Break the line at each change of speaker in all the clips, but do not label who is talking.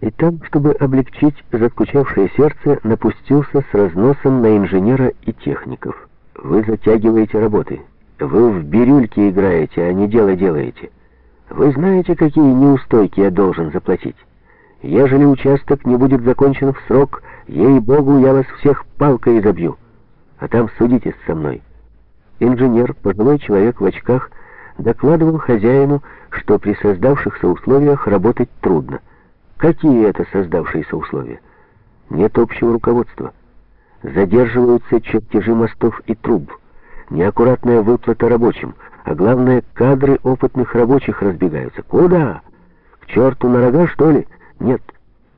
И там, чтобы облегчить заскучавшее сердце, напустился с разносом на инженера и техников. «Вы затягиваете работы. Вы в бирюльке играете, а не дело делаете. Вы знаете, какие неустойки я должен заплатить? Ежели участок не будет закончен в срок, ей-богу, я вас всех палкой изобью. А там судитесь со мной». Инженер, пожилой человек в очках, докладывал хозяину, что при создавшихся условиях работать трудно. Какие это создавшиеся условия? Нет общего руководства. Задерживаются чертежи мостов и труб. Неаккуратная выплата рабочим, а главное, кадры опытных рабочих разбегаются. Куда? К черту на рога, что ли? Нет,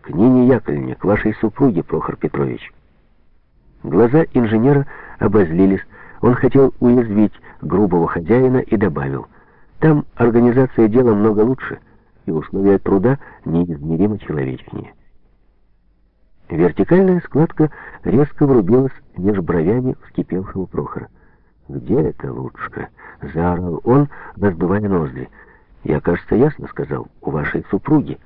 к Нине Яковлевне, к вашей супруге, Прохор Петрович. Глаза инженера обозлились. Он хотел уязвить грубого хозяина и добавил, там организация дела много лучше — и условия труда неизмеримо человечнее. Вертикальная складка резко врубилась меж бровями вскипевшего Прохора. «Где это лучше?» — заорал он, раздувая ноздри. «Я, кажется, ясно сказал, у вашей супруги».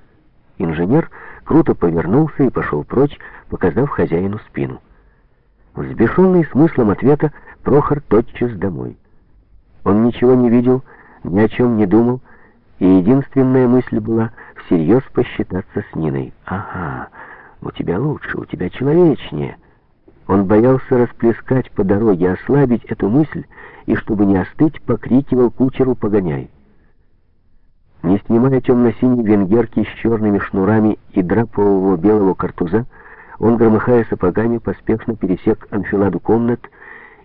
Инженер круто повернулся и пошел прочь, показав хозяину спину. Взбешенный смыслом ответа, Прохор тотчас домой. Он ничего не видел, ни о чем не думал, и единственная мысль была всерьез посчитаться с Ниной. «Ага, у тебя лучше, у тебя человечнее». Он боялся расплескать по дороге, ослабить эту мысль, и, чтобы не остыть, покрикивал кучеру «погоняй». Не снимая темно-синей венгерки с черными шнурами и драпового белого картуза, он, громыхая сапогами, поспешно пересек анфиладу комнат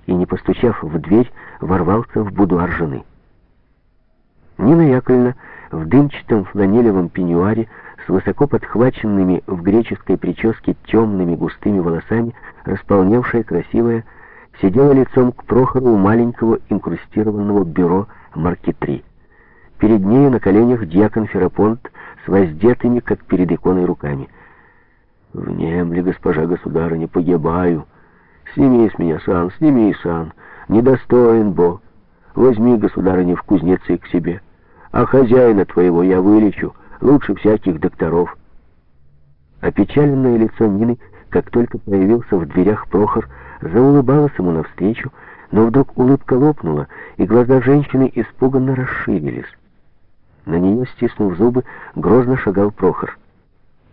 и, не постучав в дверь, ворвался в будуар жены. Нина Яковлевна в дымчатом фланелевом пеньюаре с высоко подхваченными в греческой прическе темными густыми волосами, располневшая, красивая, сидела лицом к Прохору маленького инкрустированного бюро марки 3. Перед нею на коленях дьякон Ферапонт с воздетыми, как перед иконой, руками. «Внемли, госпожа государыня, погибаю. Сними с меня сан, сними сан. Недостоин, бо. Возьми, государыня, в кузнецы к себе» а хозяина твоего я вылечу, лучше всяких докторов». Опечаленное лицо Нины, как только появился в дверях Прохор, заулыбалось ему навстречу, но вдруг улыбка лопнула, и глаза женщины испуганно расширились. На нее, стиснув зубы, грозно шагал Прохор.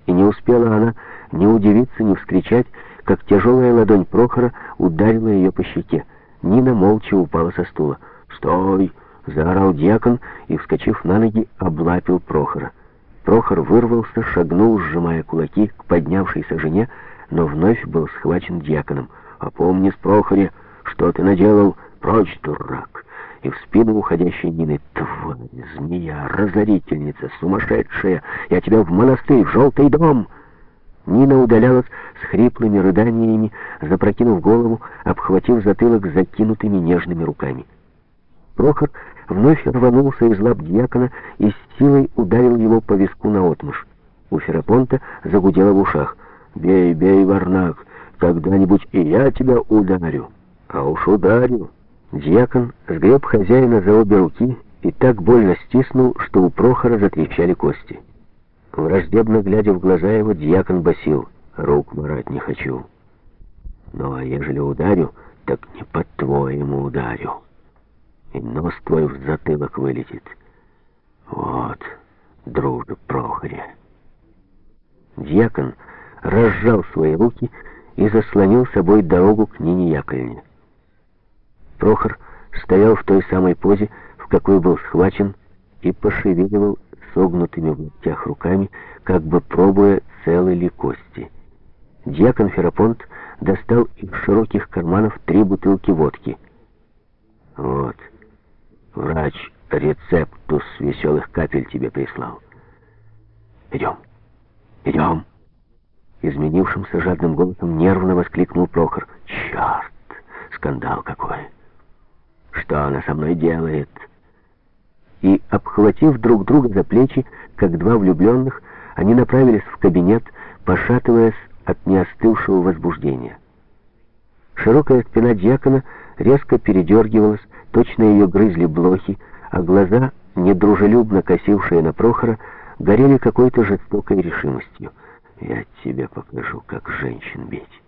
И не успела она ни удивиться, ни вскричать, как тяжелая ладонь Прохора ударила ее по щеке. Нина молча упала со стула. «Стой!» Заорал дьякон и, вскочив на ноги, облапил Прохора. Прохор вырвался, шагнул, сжимая кулаки, к поднявшейся жене, но вновь был схвачен дьяконом. «Опомнись, Прохоре, что ты наделал? Прочь, дурак!» И в спину уходящей Нины «Тварь, змея, разорительница, сумасшедшая! Я тебя в монастырь, в желтый дом!» Нина удалялась с хриплыми рыданиями, запрокинув голову, обхватив затылок закинутыми нежными руками. Прохор вновь рванулся из лап дьякона и с силой ударил его по виску наотмашь. У Ферапонта загудело в ушах. «Бей, бей, Варнак, когда-нибудь и я тебя ударю». «А уж ударю». Дьякон сгреб хозяина за обе руки и так больно стиснул, что у Прохора затрещали кости. Враждебно глядя в глаза его, дьякон басил. «Рук марать не хочу. Ну, а ежели ударю, так не по-твоему ударю» и нос твой в затылок вылетит. Вот, дружба Прохоря. Дьякон разжал свои руки и заслонил собой дорогу к Нине Яковлевне. Прохор стоял в той самой позе, в какой был схвачен, и пошевеливал согнутыми в локтях руками, как бы пробуя, целы ли кости. Дьякон Ферапонт достал из широких карманов три бутылки водки. «Вот», Врач рецептус веселых капель тебе прислал. Идем, идем. Изменившимся жадным голосом нервно воскликнул Прохор. Черт, скандал какой. Что она со мной делает? И, обхватив друг друга за плечи, как два влюбленных, они направились в кабинет, пошатываясь от неостывшего возбуждения. Широкая спина дьякона резко передергивалась, точно ее грызли блохи, а глаза, недружелюбно косившие на Прохора, горели какой-то жестокой решимостью. «Я тебе покажу, как женщин бить».